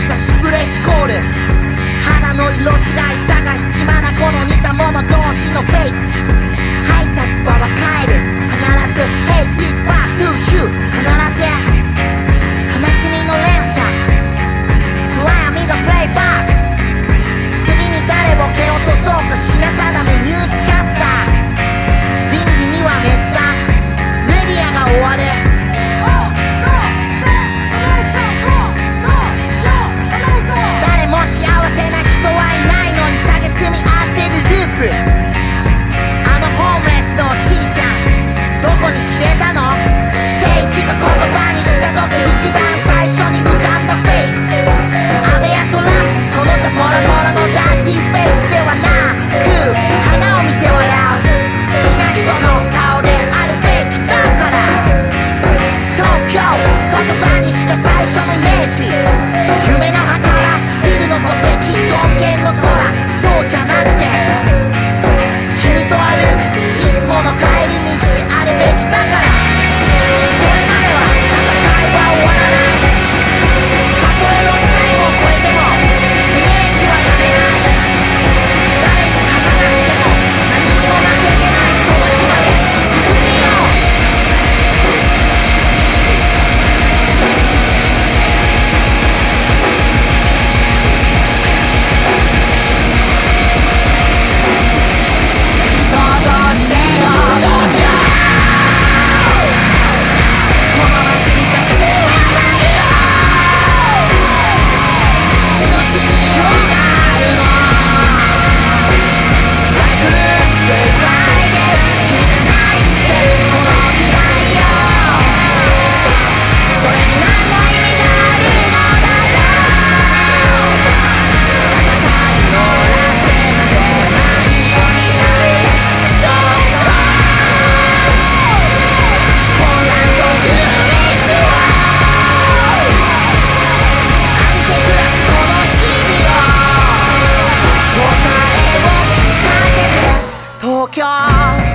したシュプレヒコール。花の色違い探し血眼の似た see. car.